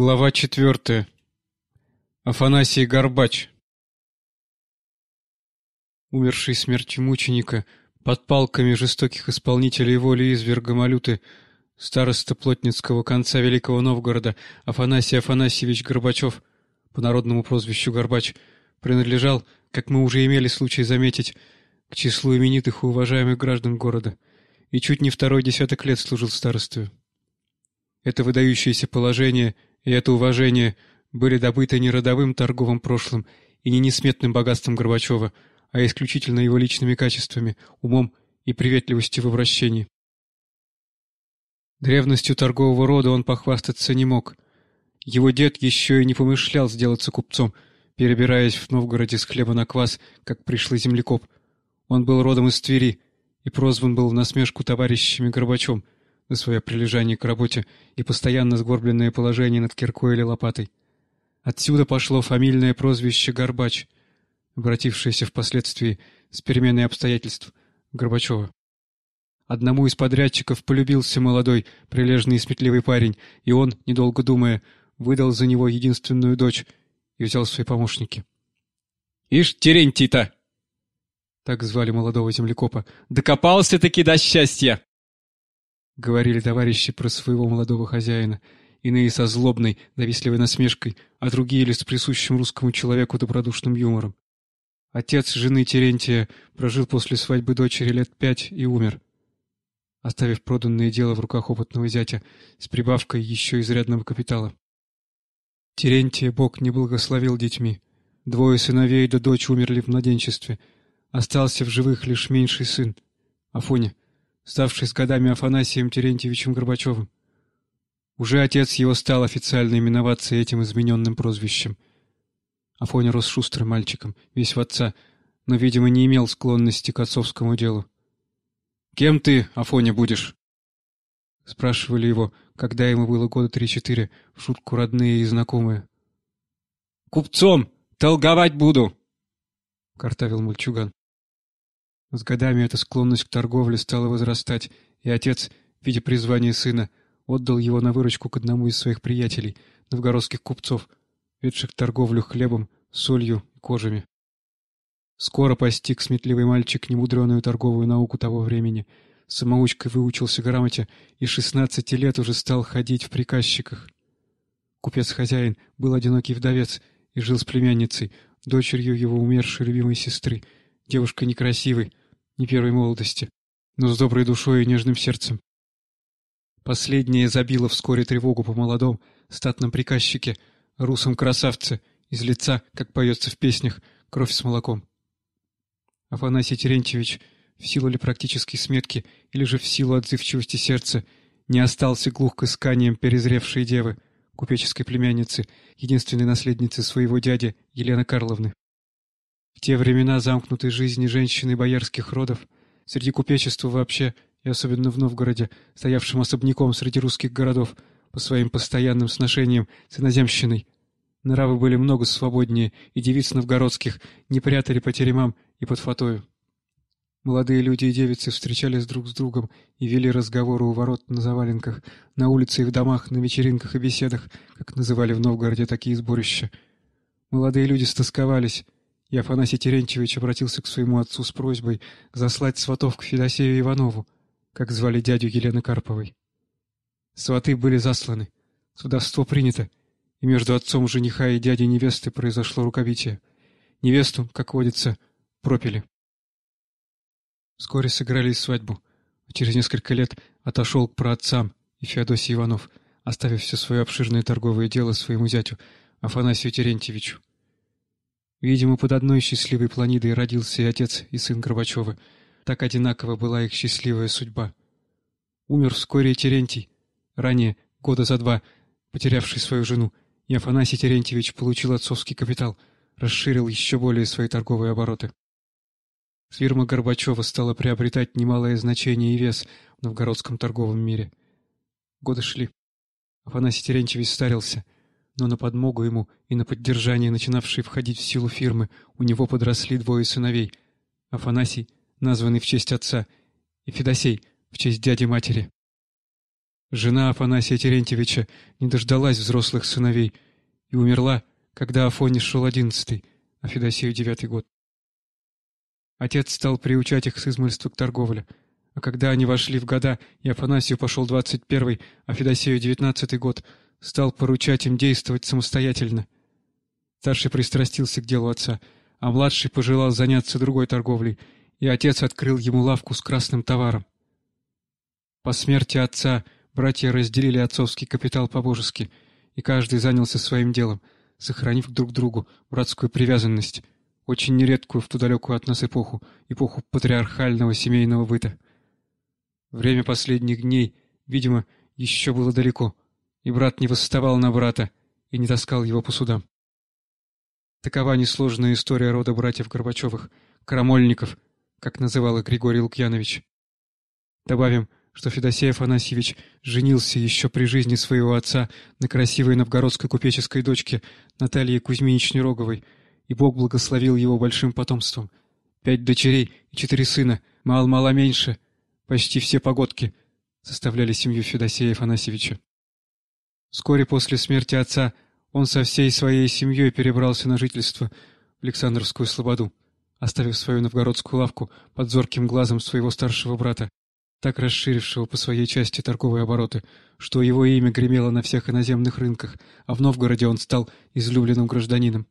Глава четвертая. Афанасий Горбач. Умерший смертью мученика, под палками жестоких исполнителей воли изверга Малюты, староста плотницкого конца Великого Новгорода Афанасий Афанасьевич Горбачев, по народному прозвищу Горбач, принадлежал, как мы уже имели случай заметить, к числу именитых и уважаемых граждан города, и чуть не второй десяток лет служил старостою. Это выдающееся положение — и это уважение были добыты не родовым торговым прошлым и не несметным богатством Горбачева, а исключительно его личными качествами, умом и приветливостью в обращении. Древностью торгового рода он похвастаться не мог. Его дед еще и не помышлял сделаться купцом, перебираясь в Новгороде с хлеба на квас, как пришлый землекоп. Он был родом из Твери и прозван был в насмешку товарищами Горбачом — за свое прилежание к работе и постоянно сгорбленное положение над киркой или лопатой. Отсюда пошло фамильное прозвище Горбач, обратившееся впоследствии с переменой обстоятельств Горбачева. Одному из подрядчиков полюбился молодой, прилежный и сметливый парень, и он, недолго думая, выдал за него единственную дочь и взял свои помощники. «Ишь, Терентий-то!» Так звали молодого землекопа. «Докопался-таки до счастья!» — говорили товарищи про своего молодого хозяина, иные со злобной, завистливой насмешкой, а другие лишь с присущим русскому человеку добродушным юмором. Отец жены Терентия прожил после свадьбы дочери лет пять и умер, оставив проданное дело в руках опытного зятя с прибавкой еще изрядного капитала. Терентия Бог не благословил детьми. Двое сыновей да дочь умерли в младенчестве. Остался в живых лишь меньший сын, Афоня ставший с годами Афанасием Терентьевичем Горбачевым. Уже отец его стал официально именоваться этим измененным прозвищем. Афоня рос шустрым мальчиком, весь в отца, но, видимо, не имел склонности к отцовскому делу. «Кем ты, Афоня, будешь?» Спрашивали его, когда ему было года три-четыре, в шутку родные и знакомые. «Купцом! Толговать буду!» — картавил мальчуган. С годами эта склонность к торговле стала возрастать, и отец, видя призвание сына, отдал его на выручку к одному из своих приятелей, новгородских купцов, ведших торговлю хлебом, солью и кожами. Скоро постиг сметливый мальчик немудреную торговую науку того времени. Самоучкой выучился грамоте и шестнадцати лет уже стал ходить в приказчиках. Купец-хозяин был одинокий вдовец и жил с племянницей, дочерью его умершей любимой сестры, девушкой некрасивой, не первой молодости, но с доброй душой и нежным сердцем. Последнее забило вскоре тревогу по молодом, статном приказчике, русом красавце, из лица, как поется в песнях, кровь с молоком. Афанасий Терентьевич, в силу ли практической сметки, или же в силу отзывчивости сердца, не остался глух к исканиям перезревшей девы, купеческой племянницы, единственной наследницы своего дяди Елены Карловны. В те времена замкнутой жизни женщины боярских родов, среди купечества вообще, и особенно в Новгороде, стоявшем особняком среди русских городов, по своим постоянным сношениям с иноземщиной, нравы были много свободнее, и девиц новгородских не прятали по теремам и под фатою. Молодые люди и девицы встречались друг с другом и вели разговоры у ворот на заваленках, на улице и в домах, на вечеринках и беседах, как называли в Новгороде такие сборища. Молодые люди стосковались, и Афанасий Терентьевич обратился к своему отцу с просьбой заслать сватов к Федосею Иванову, как звали дядю Елены Карповой. Сваты были засланы, судовство принято, и между отцом жениха и дядей невесты произошло рукобитие. Невесту, как водится, пропили. Вскоре сыграли свадьбу, а через несколько лет отошел к праотцам и Феодосий Иванов, оставив все свое обширное торговое дело своему зятю, Афанасию Терентьевичу. Видимо, под одной счастливой планидой родился и отец, и сын Горбачева. Так одинаково была их счастливая судьба. Умер вскоре Терентий, ранее, года за два, потерявший свою жену, и Афанасий Терентьевич получил отцовский капитал, расширил еще более свои торговые обороты. Фирма Горбачева стала приобретать немалое значение и вес в новгородском торговом мире. Годы шли. Афанасий Терентьевич старился — но на подмогу ему и на поддержание начинавшей входить в силу фирмы у него подросли двое сыновей — Афанасий, названный в честь отца, и Федосей, в честь дяди-матери. Жена Афанасия Терентьевича не дождалась взрослых сыновей и умерла, когда Афоне шел одиннадцатый, а Федосею девятый год. Отец стал приучать их с измольства к торговле, а когда они вошли в года, и Афанасию пошел двадцать первый, а Федосею девятнадцатый год, стал поручать им действовать самостоятельно. Старший пристрастился к делу отца, а младший пожелал заняться другой торговлей, и отец открыл ему лавку с красным товаром. По смерти отца Братья разделили отцовский капитал по-божески, и каждый занялся своим делом, сохранив друг другу братскую привязанность, очень нередкую в ту далекую от нас эпоху, эпоху патриархального семейного быта. Время последних дней, видимо, еще было далеко, и брат не восставал на брата и не таскал его по судам. Такова несложная история рода братьев Горбачевых, Крамольников, как называл их Григорий Лукьянович. Добавим, что Федосей Афанасьевич женился еще при жизни своего отца на красивой новгородской купеческой дочке Наталье Кузьминичне Роговой, и Бог благословил его большим потомством. Пять дочерей и четыре сына, мало-мало меньше, почти все погодки, составляли семью Федосея Афанасьевича. Вскоре после смерти отца он со всей своей семьей перебрался на жительство в Александровскую Слободу, оставив свою новгородскую лавку под зорким глазом своего старшего брата, так расширившего по своей части торговые обороты, что его имя гремело на всех иноземных рынках, а в Новгороде он стал излюбленным гражданином.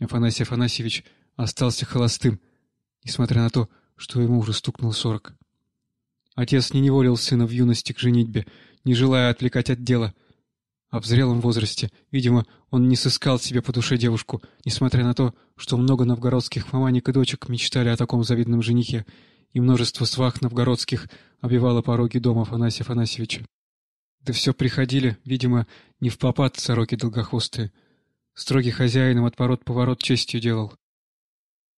Афанасий Афанасьевич остался холостым, несмотря на то, что ему уже стукнуло сорок. Отец не неволил сына в юности к женитьбе, не желая отвлекать от дела. А в зрелом возрасте, видимо, он не сыскал себе по душе девушку, несмотря на то, что много новгородских маманик и дочек мечтали о таком завидном женихе, и множество свах новгородских обивало пороги дома Афанасия Афанасьевича. Да все приходили, видимо, не в попад сороки долгохвостые. Строгий хозяином от пород-поворот честью делал.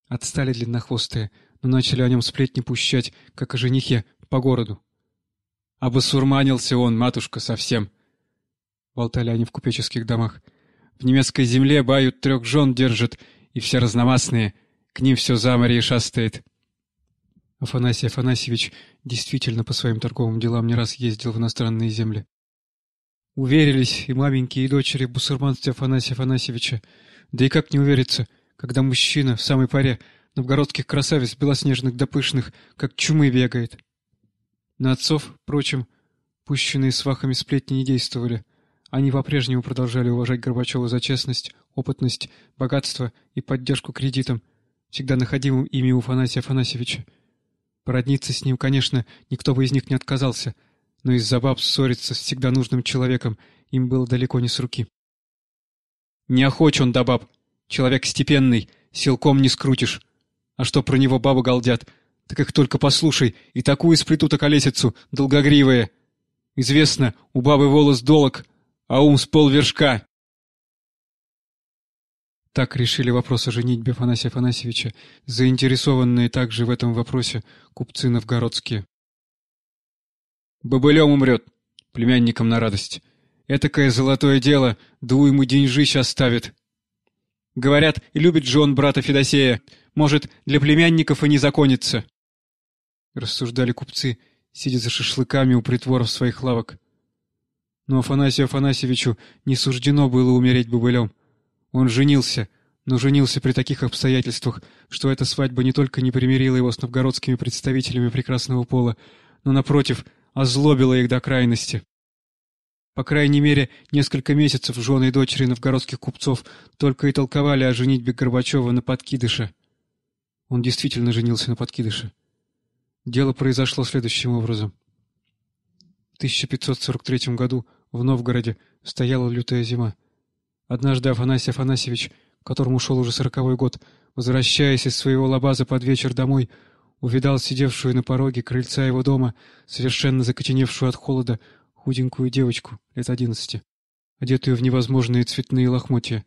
Отстали длиннохвостые, но начали о нем сплетни пущать, как о женихе, по городу. «Обосурманился он, матушка, совсем!» — болтали они в купеческих домах. «В немецкой земле бают трех жен держат, и все разномастные, к ним все за море шастает. Афанасий Афанасьевич действительно по своим торговым делам не раз ездил в иностранные земли. Уверились и маменьки, и дочери в бусурманстве Афанасия Афанасьевича. Да и как не увериться, когда мужчина в самой паре новгородских красавиц белоснежных да пышных, как чумы бегает. На отцов, впрочем, пущенные свахами сплетни не действовали. Они по-прежнему продолжали уважать Горбачева за честность, опытность, богатство и поддержку кредитом, всегда находимым ими у Афанасия Афанасьевича. Породниться с ним, конечно, никто бы из них не отказался, но из-за баб ссориться с всегда нужным человеком им было далеко не с руки. Не охоч он до баб. Человек степенный, силком не скрутишь. А что про него бабы галдят, так их только послушай, и такую сплетут околесицу, долгогривые. Известно, у бабы волос долог, а ум с полвершка. Так решили вопрос о женитьбе Афанасия Афанасьевича, заинтересованные также в этом вопросе купцы новгородские. «Бобылем умрет, племянникам на радость. Этакое золотое дело, да уйму деньжищ оставит. Говорят, любит же он брата Федосея, может, для племянников и не законится». Рассуждали купцы, сидя за шашлыками у притворов своих лавок. Но Афанасию Афанасьевичу не суждено было умереть бобылем. Он женился, но женился при таких обстоятельствах, что эта свадьба не только не примирила его с новгородскими представителями прекрасного пола, но, напротив, озлобила их до крайности. По крайней мере, несколько месяцев жены и дочери новгородских купцов только и толковали о женитьбе Горбачева на подкидыше. Он действительно женился на подкидыше. Дело произошло следующим образом. В 1543 году в Новгороде стояла лютая зима. Однажды Афанасий Афанасьевич, которому шел уже сороковой год, возвращаясь из своего лабаза под вечер домой, увидал сидевшую на пороге крыльца его дома, совершенно закоченевшую от холода, худенькую девочку лет одиннадцати, одетую в невозможные цветные лохмотья.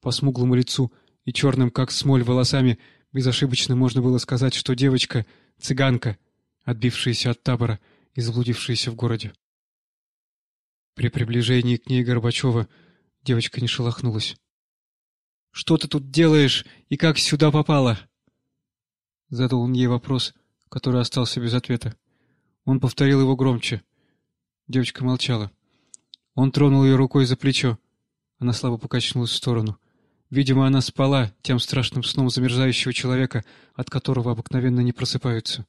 По смуглому лицу и черным, как смоль, волосами безошибочно можно было сказать, что девочка — цыганка, отбившаяся от табора и заблудившаяся в городе. При приближении к ней Горбачева — Девочка не шелохнулась. «Что ты тут делаешь и как сюда попала?» Задал он ей вопрос, который остался без ответа. Он повторил его громче. Девочка молчала. Он тронул ее рукой за плечо. Она слабо покачнулась в сторону. Видимо, она спала тем страшным сном замерзающего человека, от которого обыкновенно не просыпаются.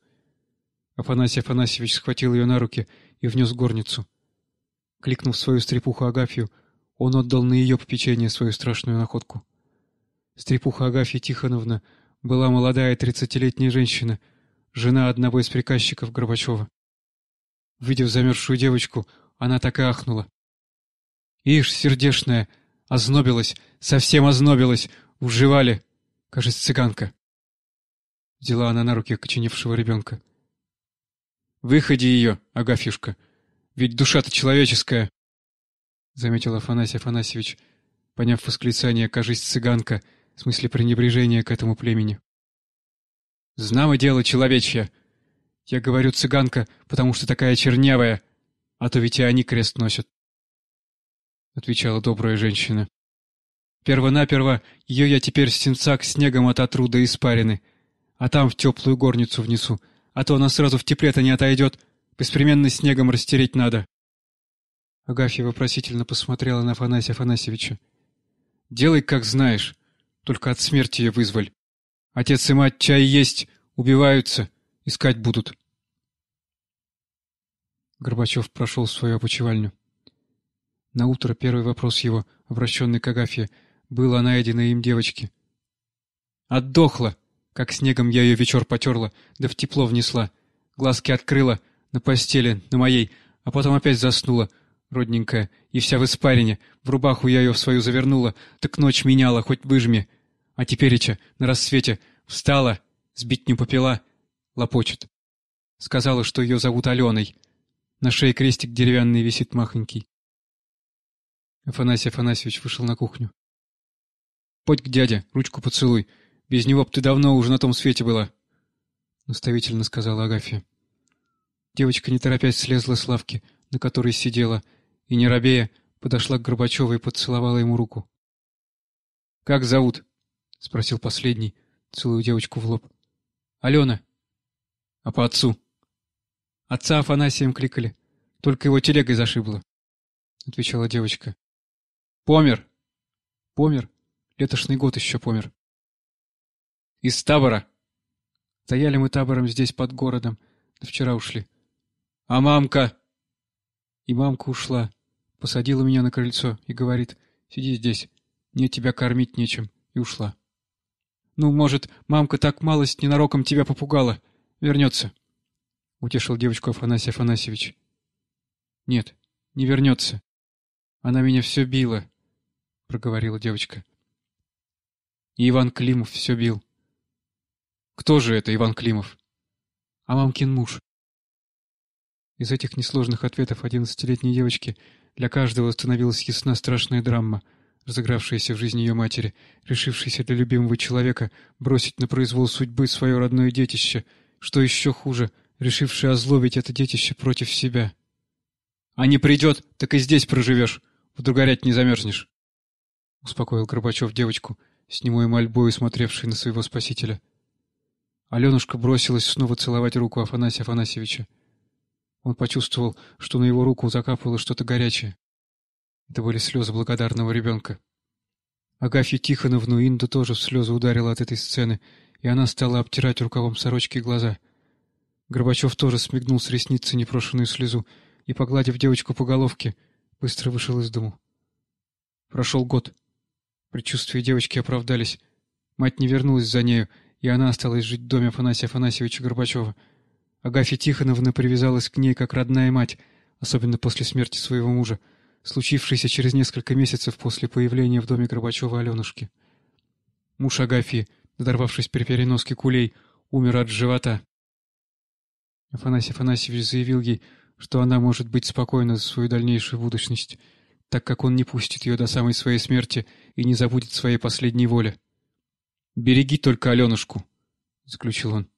Афанасий Афанасьевич схватил ее на руки и внес горницу. Кликнув свою стрепуху Агафью, он отдал на ее попечение свою страшную находку. Стрепуха Агафья Тихоновна была молодая тридцатилетняя женщина, жена одного из приказчиков Горбачева. Видев замерзшую девочку, она так и ахнула. «Ишь, сердешная!» Ознобилась, совсем ознобилась. Уживали. Кажется, цыганка. Взяла она на руки окоченевшего ребенка. «Выходи ее, Агафьюшка, ведь душа-то человеческая!» Заметил Афанасий Афанасьевич, поняв восклицание «кажись, цыганка», в смысле пренебрежения к этому племени. «Знамо дело человечье. Я говорю цыганка, потому что такая чернявая, а то ведь и они крест носят. — отвечала добрая женщина. «Первонаперво ее я теперь с сенца к снегом ототру до испарины, а там в теплую горницу внесу, а то она сразу в тепле-то не отойдет, беспременно снегом растереть надо». Агафья вопросительно посмотрела на Афанасия Афанасьевича. «Делай, как знаешь, только от смерти ее вызволь. Отец и мать чай есть, убиваются, искать будут». Горбачев прошел свою опочивальню. На утро первый вопрос его, обращенный к Агафье, был о им девочке. «Отдохла!» Как снегом я ее вечер потерла, да в тепло внесла. Глазки открыла, на постели, на моей, а потом опять заснула, родненькая, и вся в испарине. В рубаху я ее в свою завернула, так ночь меняла, хоть выжми. А тепереча, на рассвете, встала, сбитню попила, лопочет. Сказала, что ее зовут Аленой. На шее крестик деревянный висит махонький. Афанасий Афанасьевич вышел на кухню. «Подь к дяде, ручку поцелуй. Без него б ты давно уже на том свете была», — наставительно сказала Агафья. Девочка, не торопясь, слезла с лавки, на которой сидела, и, не робея, подошла к Горбачеву и поцеловала ему руку. «Как зовут?» — спросил последний, целую девочку в лоб. «Алена». «А по отцу?» «Отца Афанасием кликали, только его телегой зашибло», — отвечала девочка. Помер. Помер. Летошный год еще помер. Из табора. Стояли мы табором здесь под городом. Да вчера ушли. А мамка? И мамка ушла. Посадила меня на крыльцо и говорит, сиди здесь, мне тебя кормить нечем. И ушла. Ну, может, мамка так малость ненароком тебя попугала. Вернется. Утешил девочку Афанасий Афанасьевич. Нет, не вернется. Она меня все била. — проговорила девочка. Иван Климов все бил. Кто же это Иван Климов? А мамкин муж. Из этих несложных ответов одиннадцатилетней девочки для каждого становилась ясна страшная драма, разыгравшаяся в жизни ее матери, решившейся для любимого человека бросить на произвол судьбы свое родное детище, что еще хуже, решившая озлобить это детище против себя. «А не придет, так и здесь проживешь, вдруг горять не замерзнешь» успокоил Горбачев девочку, с немой мольбой смотревшей на своего спасителя. Аленушка бросилась снова целовать руку Афанасия Афанасьевича. Он почувствовал, что на его руку закапало что-то горячее. Это были слезы благодарного ребенка. Агафью Тихоновну Инду тоже в слезы ударила от этой сцены, и она стала обтирать рукавом сорочки глаза. Горбачев тоже смигнул с ресницы непрошенную слезу и, погладив девочку по головке, быстро вышел из дому. Прошел год. Предчувствия девочки оправдались. Мать не вернулась за нею, и она осталась жить в доме Афанасия Афанасьевича Горбачева. Агафья Тихоновна привязалась к ней как родная мать, особенно после смерти своего мужа, случившейся через несколько месяцев после появления в доме Горбачева Аленушки. Муж Агафьи, надорвавшись при переноске кулей, умер от живота. Афанасий Афанасьевич заявил ей, что она может быть спокойна за свою дальнейшую будущность — так как он не пустит ее до самой своей смерти и не забудет своей последней воли. «Береги только Аленушку», — заключил он.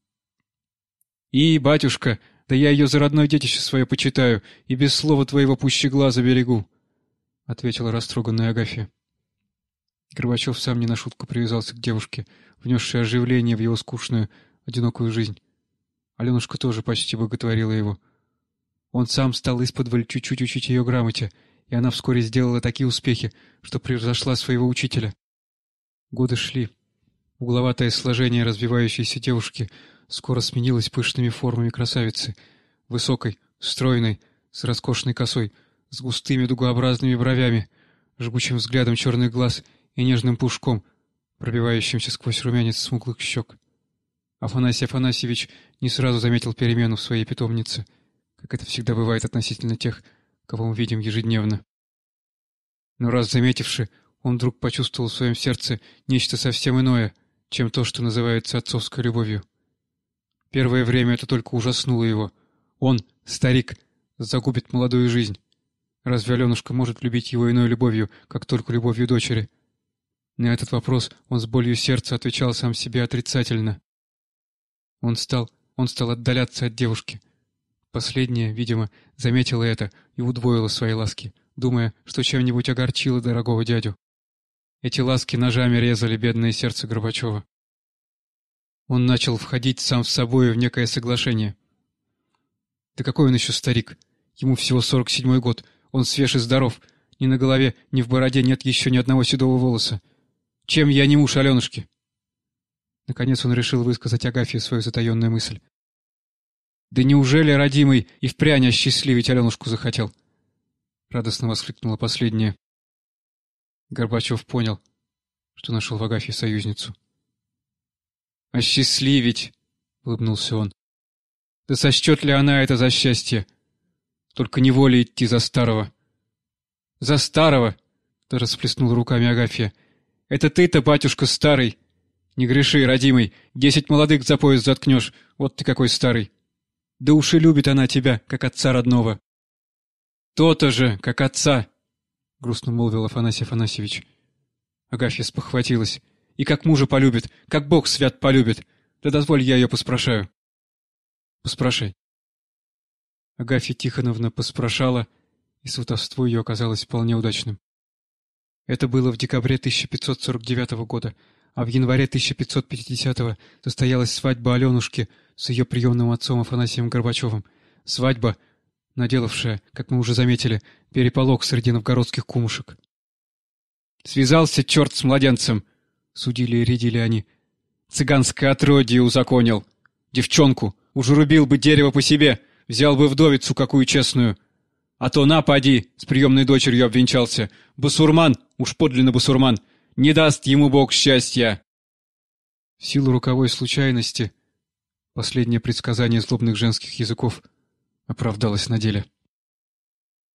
«И, батюшка, да я ее за родное детище свое почитаю и без слова твоего пуще глаза берегу», — ответила растроганная Агафья. Горбачев сам не на шутку привязался к девушке, внесшей оживление в его скучную, одинокую жизнь. Аленушка тоже почти боготворила его. Он сам стал исподволь чуть-чуть учить ее грамоте, и она вскоре сделала такие успехи, что превзошла своего учителя. Годы шли. Угловатое сложение развивающейся девушки скоро сменилось пышными формами красавицы, высокой, стройной, с роскошной косой, с густыми дугообразными бровями, жгучим взглядом черных глаз и нежным пушком, пробивающимся сквозь румянец смуглых щек. Афанасий Афанасьевич не сразу заметил перемену в своей питомнице, как это всегда бывает относительно тех, кого мы видим ежедневно. Но раз заметивши, он вдруг почувствовал в своем сердце нечто совсем иное, чем то, что называется отцовской любовью. Первое время это только ужаснуло его. Он, старик, загубит молодую жизнь. Разве Аленушка может любить его иной любовью, как только любовью дочери? На этот вопрос он с болью сердца отвечал сам себе отрицательно. Он стал, он стал отдаляться от девушки. Последняя, видимо, заметила это и удвоила свои ласки, думая, что чем-нибудь огорчила дорогого дядю. Эти ласки ножами резали бедное сердце Горбачева. Он начал входить сам с собой в некое соглашение. Да какой он еще старик? Ему всего сорок седьмой год. Он свеж и здоров. Ни на голове, ни в бороде нет еще ни одного седого волоса. Чем я не муж Аленушки? Наконец он решил высказать Агафье свою затаенную мысль. «Да неужели, родимый, и впрянь осчастливить Аленушку захотел?» Радостно воскликнула последняя. Горбачев понял, что нашел в Агафье союзницу. «Осчастливить!» — улыбнулся он. «Да сочтет ли она это за счастье? Только не воля идти за старого». «За старого!» — да расплеснула руками Агафья. «Это ты-то, батюшка, старый! Не греши, родимый, десять молодых за пояс заткнешь, вот ты какой старый! Да уж и любит она тебя, как отца родного!» «То-то же, как отца!» — грустно молвил Афанасий Афанасьевич. Агафья спохватилась. «И как мужа полюбит, как Бог свят полюбит! Да дозволь, я ее поспрашаю». «Поспрашай». Агафья Тихоновна поспрашала, и сватовство ее оказалось вполне удачным. Это было в декабре 1549 года, а в январе 1550 состоялась свадьба Аленушки с ее приемным отцом Афанасием Горбачевым. Свадьба, наделавшая, как мы уже заметили, переполох среди новгородских кумушек. «Связался черт с младенцем!» — судили и рядили они. «Цыганское отродье узаконил! Девчонку! Уж рубил бы дерево по себе, взял бы вдовицу какую честную!» А то на, поди, с приемной дочерью обвенчался. Басурман, уж подлинно басурман, не даст ему Бог счастья. В силу руковой случайности, последнее предсказание злобных женских языков оправдалось на деле.